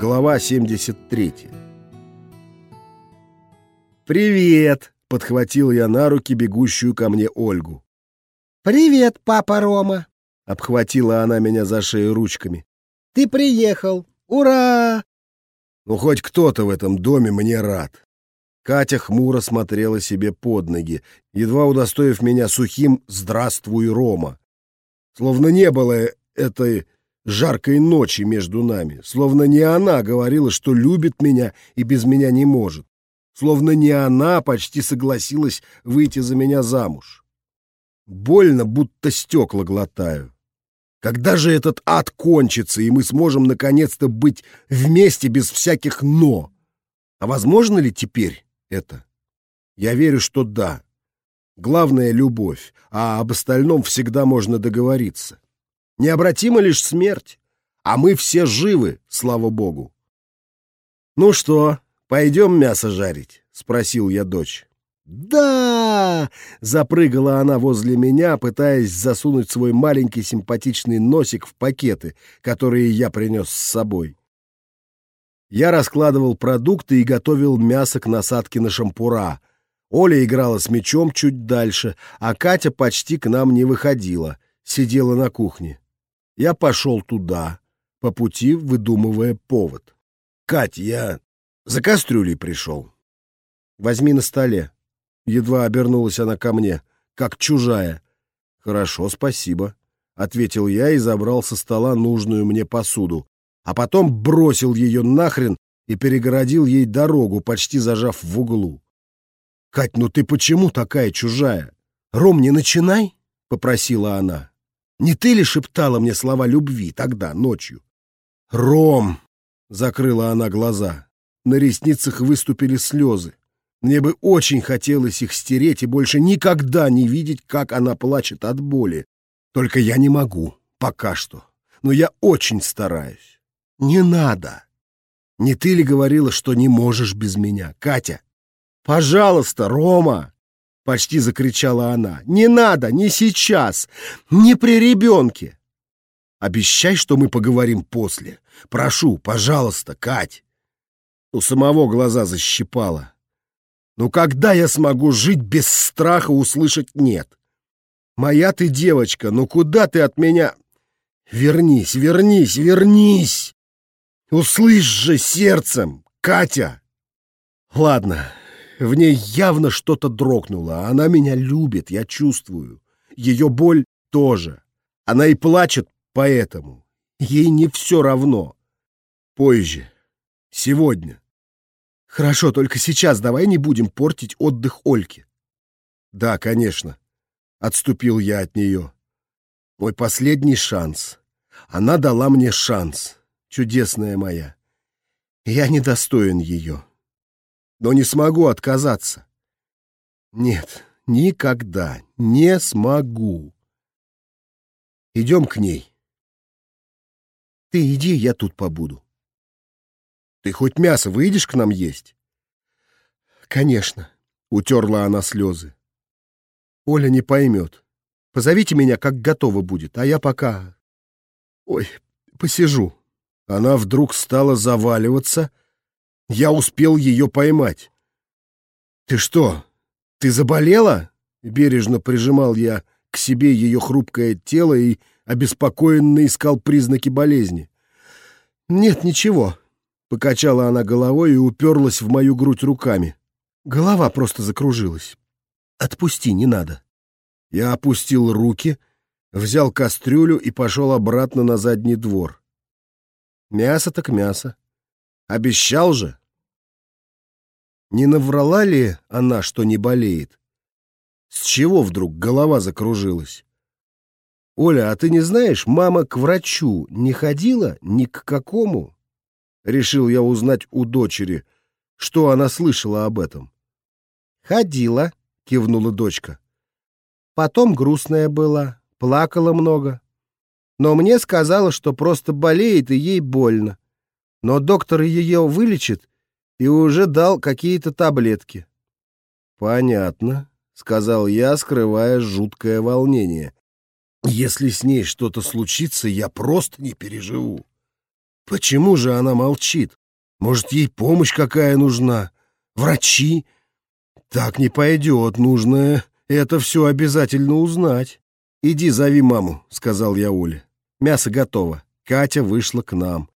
Глава 73. «Привет!» — подхватил я на руки бегущую ко мне Ольгу. «Привет, папа Рома!» — обхватила она меня за шею ручками. «Ты приехал! Ура!» «Ну, хоть кто-то в этом доме мне рад!» Катя хмуро смотрела себе под ноги, едва удостоив меня сухим «Здравствуй, Рома!» Словно не было этой жаркой ночи между нами, словно не она говорила, что любит меня и без меня не может, словно не она почти согласилась выйти за меня замуж. Больно, будто стекла глотаю. Когда же этот ад кончится, и мы сможем наконец-то быть вместе без всяких «но»? А возможно ли теперь это? Я верю, что да. Главное — любовь, а об остальном всегда можно договориться. Необратима лишь смерть, а мы все живы, слава богу. «Ну что, пойдем мясо жарить?» — спросил я дочь. «Да!» — запрыгала она возле меня, пытаясь засунуть свой маленький симпатичный носик в пакеты, которые я принес с собой. Я раскладывал продукты и готовил мясо к насадке на шампура. Оля играла с мячом чуть дальше, а Катя почти к нам не выходила, сидела на кухне. Я пошел туда, по пути выдумывая повод. «Кать, я за кастрюлей пришел. Возьми на столе». Едва обернулась она ко мне, как чужая. «Хорошо, спасибо», — ответил я и забрал со стола нужную мне посуду, а потом бросил ее нахрен и перегородил ей дорогу, почти зажав в углу. «Кать, ну ты почему такая чужая? Ром, не начинай!» — попросила она. Не ты ли шептала мне слова любви тогда, ночью? «Ром!» — закрыла она глаза. На ресницах выступили слезы. Мне бы очень хотелось их стереть и больше никогда не видеть, как она плачет от боли. Только я не могу, пока что. Но я очень стараюсь. Не надо. Не ты ли говорила, что не можешь без меня, Катя? Пожалуйста, Рома! Почти закричала она. «Не надо, не сейчас, не при ребенке!» «Обещай, что мы поговорим после. Прошу, пожалуйста, Кать!» У самого глаза защипало. «Ну когда я смогу жить без страха услышать «нет»? Моя ты девочка, ну куда ты от меня? Вернись, вернись, вернись! Услышь же сердцем, Катя!» «Ладно, в ней явно что-то дрогнуло. Она меня любит, я чувствую. Ее боль тоже. Она и плачет поэтому. Ей не все равно. Позже. Сегодня. Хорошо, только сейчас давай не будем портить отдых Ольке. Да, конечно. Отступил я от нее. Мой последний шанс. Она дала мне шанс. Чудесная моя. Я недостоин ее но не смогу отказаться. Нет, никогда не смогу. Идем к ней. Ты иди, я тут побуду. Ты хоть мясо выйдешь к нам есть? Конечно, утерла она слезы. Оля не поймет. Позовите меня, как готово будет, а я пока... Ой, посижу. Она вдруг стала заваливаться, я успел ее поймать. «Ты что, ты заболела?» Бережно прижимал я к себе ее хрупкое тело и обеспокоенно искал признаки болезни. «Нет, ничего», — покачала она головой и уперлась в мою грудь руками. Голова просто закружилась. «Отпусти, не надо». Я опустил руки, взял кастрюлю и пошел обратно на задний двор. Мясо так мясо. Обещал же. Не наврала ли она, что не болеет? С чего вдруг голова закружилась? Оля, а ты не знаешь, мама к врачу не ходила ни к какому? Решил я узнать у дочери, что она слышала об этом. Ходила, кивнула дочка. Потом грустная была, плакала много. Но мне сказала, что просто болеет и ей больно. Но доктор ее вылечит и уже дал какие-то таблетки. «Понятно», — сказал я, скрывая жуткое волнение. «Если с ней что-то случится, я просто не переживу». Почему же она молчит? Может, ей помощь какая нужна? Врачи? Так не пойдет, нужно это все обязательно узнать. «Иди зови маму», — сказал я Оле. «Мясо готово». Катя вышла к нам.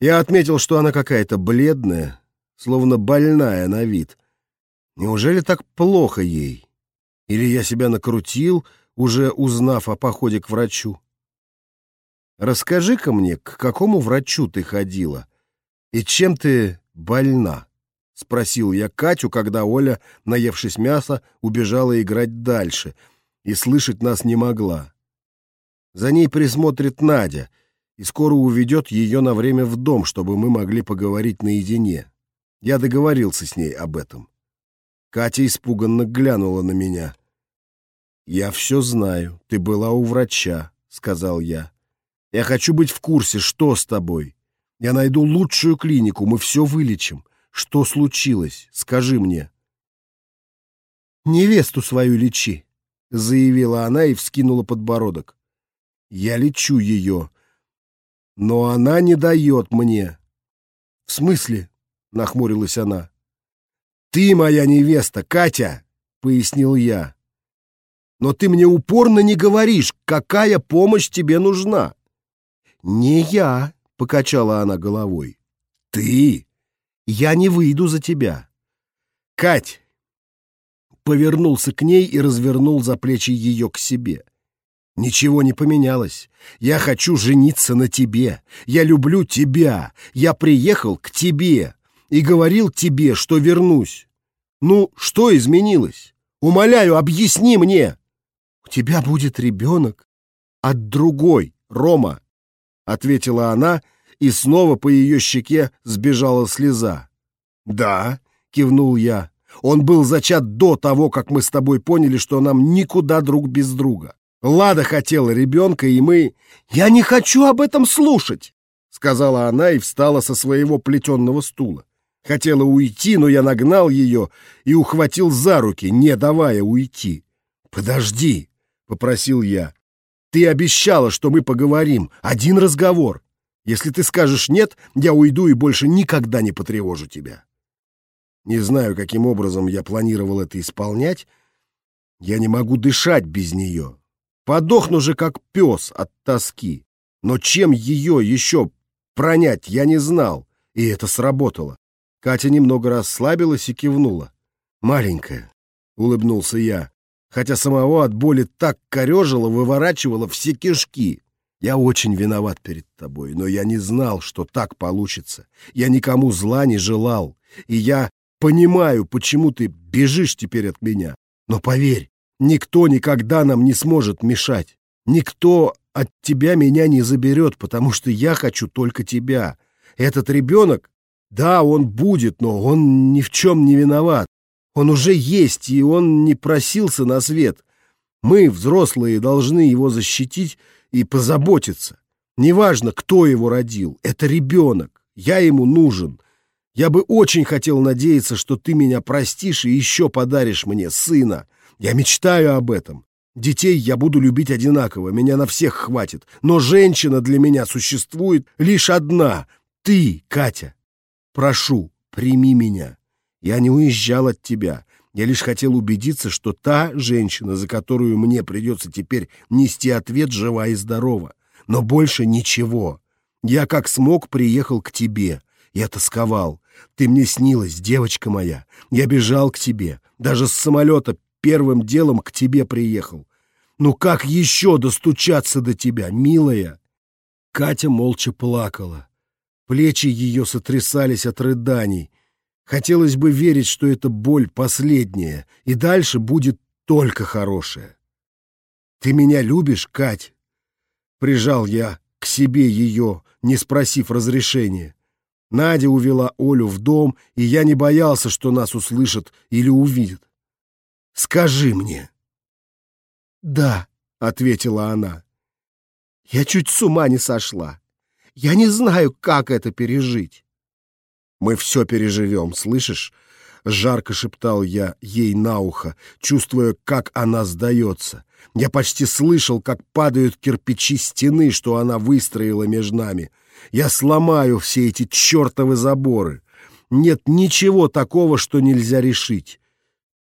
Я отметил, что она какая-то бледная, словно больная на вид. Неужели так плохо ей? Или я себя накрутил, уже узнав о походе к врачу? Расскажи-ка мне, к какому врачу ты ходила? И чем ты больна? — спросил я Катю, когда Оля, наевшись мяса, убежала играть дальше — и слышать нас не могла. За ней присмотрит Надя и скоро уведет ее на время в дом, чтобы мы могли поговорить наедине. Я договорился с ней об этом. Катя испуганно глянула на меня. «Я все знаю. Ты была у врача», — сказал я. «Я хочу быть в курсе, что с тобой. Я найду лучшую клинику, мы все вылечим. Что случилось? Скажи мне». «Невесту свою лечи», — заявила она и вскинула подбородок. «Я лечу ее, но она не дает мне». «В смысле?» — нахмурилась она. «Ты моя невеста, Катя!» — пояснил я. «Но ты мне упорно не говоришь, какая помощь тебе нужна». «Не я», — покачала она головой. «Ты! Я не выйду за тебя». «Кать, повернулся к ней и развернул за плечи ее к себе. «Ничего не поменялось. Я хочу жениться на тебе. Я люблю тебя. Я приехал к тебе и говорил тебе, что вернусь. Ну, что изменилось? Умоляю, объясни мне!» «У тебя будет ребенок от другой, Рома», — ответила она, и снова по ее щеке сбежала слеза. «Да», — кивнул я, он был зачат до того, как мы с тобой поняли, что нам никуда друг без друга. Лада хотела ребенка, и мы... «Я не хочу об этом слушать!» — сказала она и встала со своего плетенного стула. Хотела уйти, но я нагнал ее и ухватил за руки, не давая уйти. «Подожди!» — попросил я. «Ты обещала, что мы поговорим. Один разговор. Если ты скажешь «нет», я уйду и больше никогда не потревожу тебя». Не знаю, каким образом я планировал это исполнять. Я не могу дышать без нее. Подохну же, как пес от тоски. Но чем ее еще пронять, я не знал, и это сработало. Катя немного расслабилась и кивнула. «Маленькая», — улыбнулся я, хотя самого от боли так корежило, выворачивало все кишки. «Я очень виноват перед тобой, но я не знал, что так получится. Я никому зла не желал, и я Понимаю, почему ты бежишь теперь от меня. Но поверь, никто никогда нам не сможет мешать. Никто от тебя меня не заберет, потому что я хочу только тебя. Этот ребенок, да, он будет, но он ни в чем не виноват. Он уже есть, и он не просился на свет. Мы, взрослые, должны его защитить и позаботиться. Неважно, кто его родил, это ребенок. Я ему нужен. Я бы очень хотел надеяться, что ты меня простишь и еще подаришь мне сына. Я мечтаю об этом. Детей я буду любить одинаково, меня на всех хватит. Но женщина для меня существует лишь одна — ты, Катя. Прошу, прими меня. Я не уезжал от тебя. Я лишь хотел убедиться, что та женщина, за которую мне придется теперь нести ответ, жива и здорова. Но больше ничего. Я как смог приехал к тебе. Я тосковал. Ты мне снилась, девочка моя. Я бежал к тебе. Даже с самолета первым делом к тебе приехал. Ну как еще достучаться до тебя, милая?» Катя молча плакала. Плечи ее сотрясались от рыданий. Хотелось бы верить, что эта боль последняя, и дальше будет только хорошее. «Ты меня любишь, Кать?» Прижал я к себе ее, не спросив разрешения. Надя увела Олю в дом, и я не боялся, что нас услышат или увидят. «Скажи мне». «Да», — ответила она. «Я чуть с ума не сошла. Я не знаю, как это пережить». «Мы все переживем, слышишь?» — жарко шептал я ей на ухо, чувствуя, как она сдается. Я почти слышал, как падают кирпичи стены, что она выстроила между нами — Я сломаю все эти чертовы заборы. Нет ничего такого, что нельзя решить.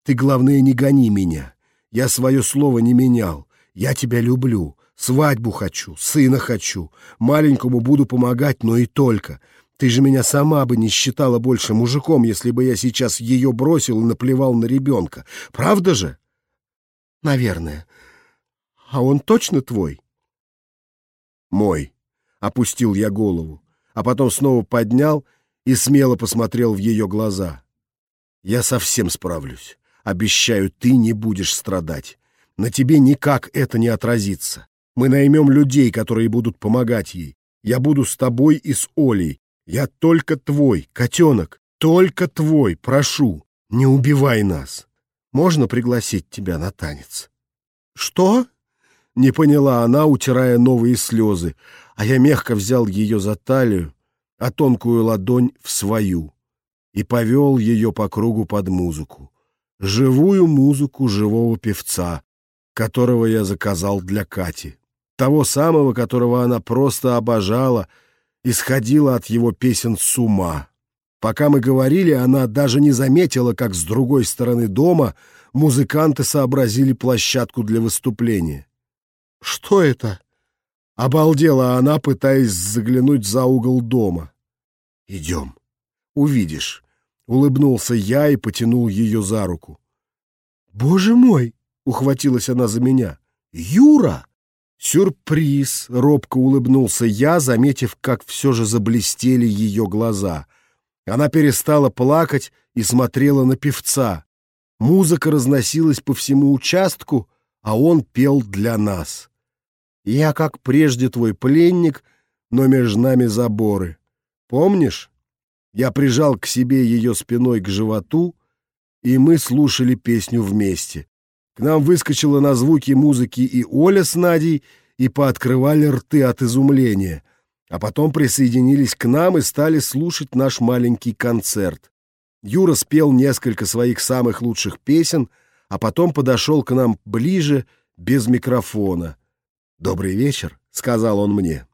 Ты, главное, не гони меня. Я свое слово не менял. Я тебя люблю. Свадьбу хочу, сына хочу. Маленькому буду помогать, но и только. Ты же меня сама бы не считала больше мужиком, если бы я сейчас ее бросил и наплевал на ребенка. Правда же? Наверное. А он точно твой? Мой. Опустил я голову, а потом снова поднял и смело посмотрел в ее глаза. Я совсем справлюсь. Обещаю, ты не будешь страдать. На тебе никак это не отразится. Мы наймем людей, которые будут помогать ей. Я буду с тобой и с Олей. Я только твой, котенок, только твой, прошу. Не убивай нас. Можно пригласить тебя на танец? Что? Не поняла она, утирая новые слезы, а я мягко взял ее за талию, а тонкую ладонь в свою и повел ее по кругу под музыку. Живую музыку живого певца, которого я заказал для Кати. Того самого, которого она просто обожала и сходила от его песен с ума. Пока мы говорили, она даже не заметила, как с другой стороны дома музыканты сообразили площадку для выступления. «Что это?» — обалдела она, пытаясь заглянуть за угол дома. «Идем, увидишь», — улыбнулся я и потянул ее за руку. «Боже мой!» — ухватилась она за меня. «Юра!» «Сюрприз!» — робко улыбнулся я, заметив, как все же заблестели ее глаза. Она перестала плакать и смотрела на певца. Музыка разносилась по всему участку, а он пел для нас. Я, как прежде, твой пленник, но между нами заборы. Помнишь? Я прижал к себе ее спиной к животу, и мы слушали песню вместе. К нам выскочила на звуки музыки и Оля с Надей, и пооткрывали рты от изумления, а потом присоединились к нам и стали слушать наш маленький концерт. Юра спел несколько своих самых лучших песен, а потом подошел к нам ближе, без микрофона. «Добрый вечер», — сказал он мне.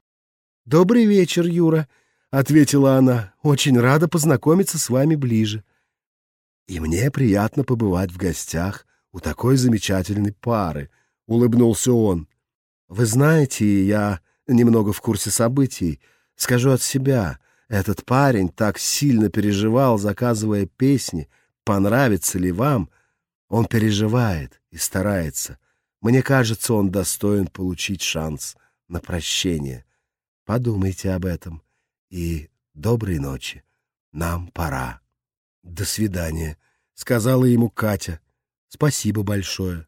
«Добрый вечер, Юра», — ответила она. «Очень рада познакомиться с вами ближе». «И мне приятно побывать в гостях у такой замечательной пары», — улыбнулся он. «Вы знаете, я немного в курсе событий. Скажу от себя, этот парень так сильно переживал, заказывая песни. Понравится ли вам? Он переживает и старается. Мне кажется, он достоин получить шанс на прощение. Подумайте об этом. И доброй ночи. Нам пора. До свидания, сказала ему Катя. Спасибо большое.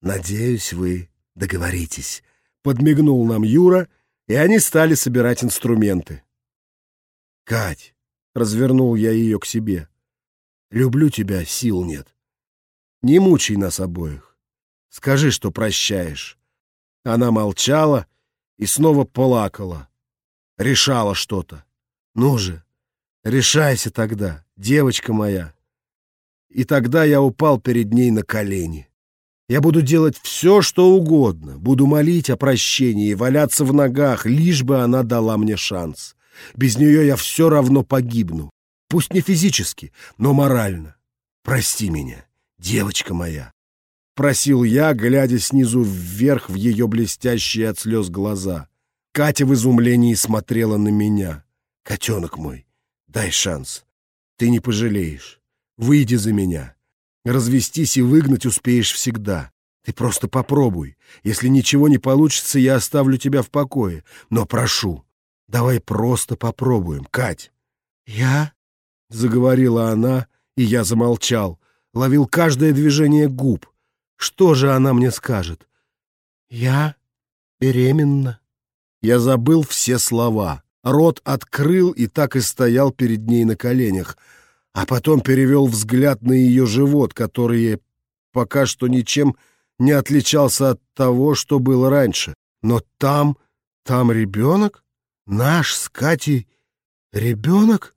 Надеюсь, вы договоритесь. Подмигнул нам Юра, и они стали собирать инструменты. Кать, развернул я ее к себе. Люблю тебя, сил нет. Не мучай нас обоих. Скажи, что прощаешь. Она молчала и снова плакала. Решала что-то. Ну же, решайся тогда, девочка моя. И тогда я упал перед ней на колени. Я буду делать все, что угодно, буду молить о прощении валяться в ногах, лишь бы она дала мне шанс. Без нее я все равно погибну. Пусть не физически, но морально. Прости меня, девочка моя. Просил я, глядя снизу вверх в ее блестящие от слез глаза. Катя в изумлении смотрела на меня. «Котенок мой, дай шанс. Ты не пожалеешь. Выйди за меня. Развестись и выгнать успеешь всегда. Ты просто попробуй. Если ничего не получится, я оставлю тебя в покое. Но прошу, давай просто попробуем, Кать. Я? Заговорила она, и я замолчал. Ловил каждое движение губ. Что же она мне скажет? Я беременна. Я забыл все слова. Рот открыл и так и стоял перед ней на коленях — а потом перевел взгляд на ее живот, который пока что ничем не отличался от того, что было раньше. Но там, там ребенок? Наш с Катей ребенок?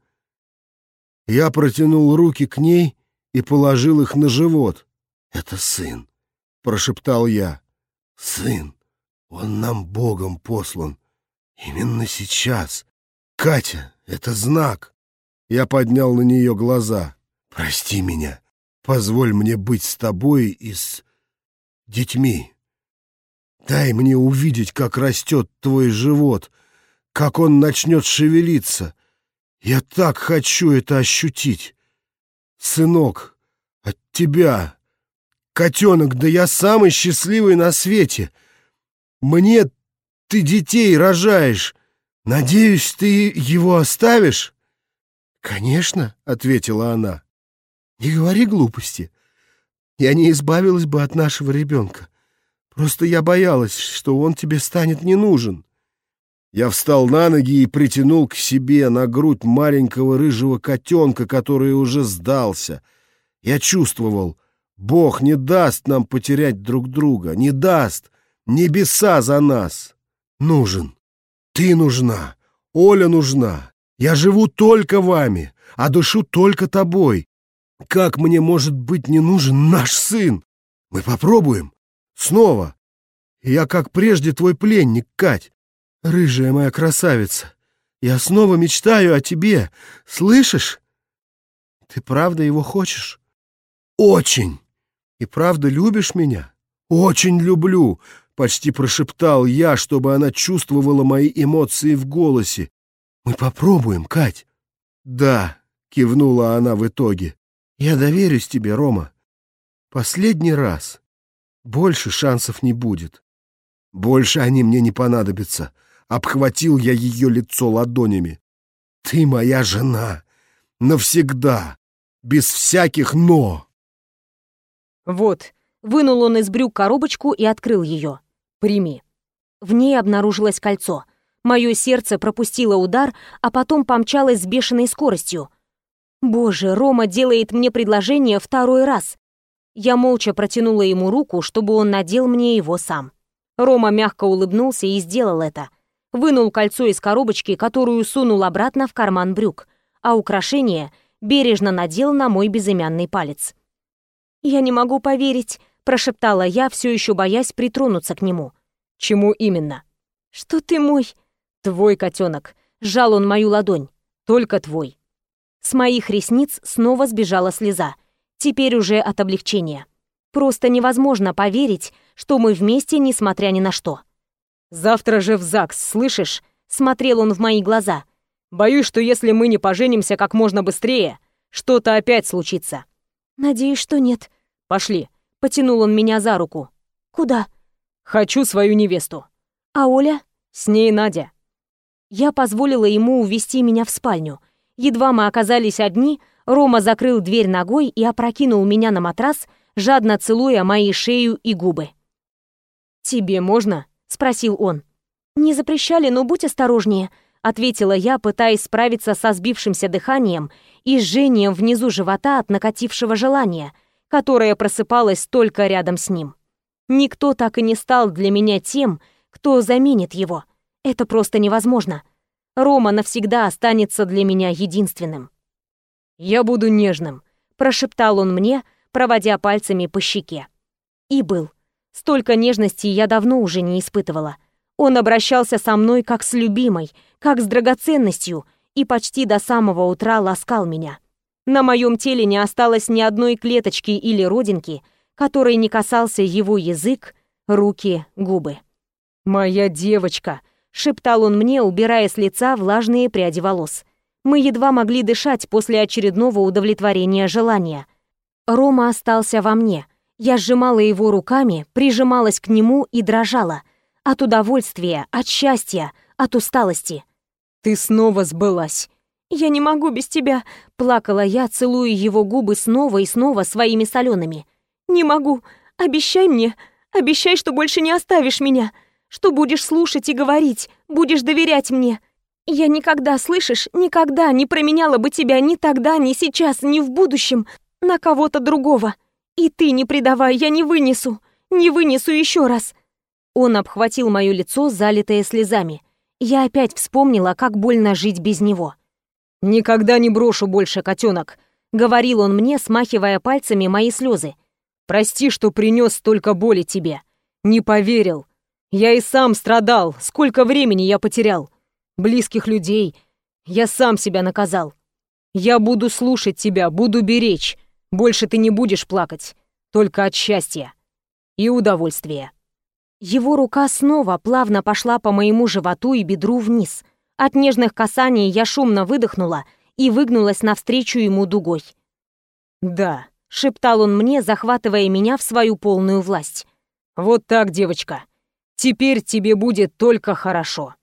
Я протянул руки к ней и положил их на живот. «Это сын», — прошептал я. «Сын, он нам Богом послан. Именно сейчас. Катя, это знак. Я поднял на нее глаза. Прости меня. Позволь мне быть с тобой и с детьми. Дай мне увидеть, как растет твой живот, как он начнет шевелиться. Я так хочу это ощутить. Сынок, от тебя, котенок, да я самый счастливый на свете. Мне ты детей рожаешь. Надеюсь, ты его оставишь? Конечно, ответила она. Не говори глупости. Я не избавилась бы от нашего ребенка. Просто я боялась, что он тебе станет не нужен. Я встал на ноги и притянул к себе на грудь маленького рыжего котенка, который уже сдался. Я чувствовал, Бог не даст нам потерять друг друга, не даст. Небеса за нас. Нужен. Ты нужна. Оля нужна. Я живу только вами, а душу только тобой. Как мне может быть не нужен наш сын? Мы попробуем. Снова. Я, как прежде, твой пленник, Кать. Рыжая моя красавица. Я снова мечтаю о тебе. Слышишь? Ты правда его хочешь? Очень. И правда любишь меня? Очень люблю, почти прошептал я, чтобы она чувствовала мои эмоции в голосе. Мы попробуем, Кать. Да, кивнула она в итоге. Я доверюсь тебе, Рома. Последний раз. Больше шансов не будет. Больше они мне не понадобятся. Обхватил я ее лицо ладонями. Ты моя жена. Навсегда. Без всяких «но». Вот. Вынул он из брюк коробочку и открыл ее. Прими. В ней обнаружилось кольцо. Мое сердце пропустило удар, а потом помчалось с бешеной скоростью. Боже, Рома делает мне предложение второй раз. Я молча протянула ему руку, чтобы он надел мне его сам. Рома мягко улыбнулся и сделал это. Вынул кольцо из коробочки, которую сунул обратно в карман брюк, а украшение бережно надел на мой безымянный палец. «Я не могу поверить», — прошептала я, все еще боясь притронуться к нему. «Чему именно?» «Что ты мой...» «Твой котенок», — сжал он мою ладонь. «Только твой». С моих ресниц снова сбежала слеза. Теперь уже от облегчения. Просто невозможно поверить, что мы вместе, несмотря ни на что. «Завтра же в ЗАГС, слышишь?» — смотрел он в мои глаза. «Боюсь, что если мы не поженимся как можно быстрее, что-то опять случится». «Надеюсь, что нет». «Пошли». Потянул он меня за руку. «Куда?» «Хочу свою невесту». «А Оля?» «С ней Надя». Я позволила ему увести меня в спальню. Едва мы оказались одни, Рома закрыл дверь ногой и опрокинул меня на матрас, жадно целуя мои шею и губы. «Тебе можно?» — спросил он. «Не запрещали, но будь осторожнее», — ответила я, пытаясь справиться со сбившимся дыханием и жжением внизу живота от накатившего желания, которое просыпалось только рядом с ним. Никто так и не стал для меня тем, кто заменит его. Это просто невозможно. Рома навсегда останется для меня единственным. «Я буду нежным», — прошептал он мне, проводя пальцами по щеке. И был. Столько нежности я давно уже не испытывала. Он обращался со мной как с любимой, как с драгоценностью, и почти до самого утра ласкал меня. На моем теле не осталось ни одной клеточки или родинки, которой не касался его язык, руки, губы. «Моя девочка», шептал он мне, убирая с лица влажные пряди волос. Мы едва могли дышать после очередного удовлетворения желания. Рома остался во мне. Я сжимала его руками, прижималась к нему и дрожала. От удовольствия, от счастья, от усталости. «Ты снова сбылась!» «Я не могу без тебя!» — плакала я, целуя его губы снова и снова своими солеными. «Не могу! Обещай мне! Обещай, что больше не оставишь меня!» что будешь слушать и говорить, будешь доверять мне. Я никогда, слышишь, никогда не променяла бы тебя ни тогда, ни сейчас, ни в будущем на кого-то другого. И ты не предавай, я не вынесу, не вынесу еще раз. Он обхватил мое лицо, залитое слезами. Я опять вспомнила, как больно жить без него. «Никогда не брошу больше, котенок», — говорил он мне, смахивая пальцами мои слезы. «Прости, что принес столько боли тебе. Не поверил. Я и сам страдал, сколько времени я потерял. Близких людей. Я сам себя наказал. Я буду слушать тебя, буду беречь. Больше ты не будешь плакать. Только от счастья и удовольствия. Его рука снова плавно пошла по моему животу и бедру вниз. От нежных касаний я шумно выдохнула и выгнулась навстречу ему дугой. «Да», — шептал он мне, захватывая меня в свою полную власть. «Вот так, девочка. Теперь тебе будет только хорошо».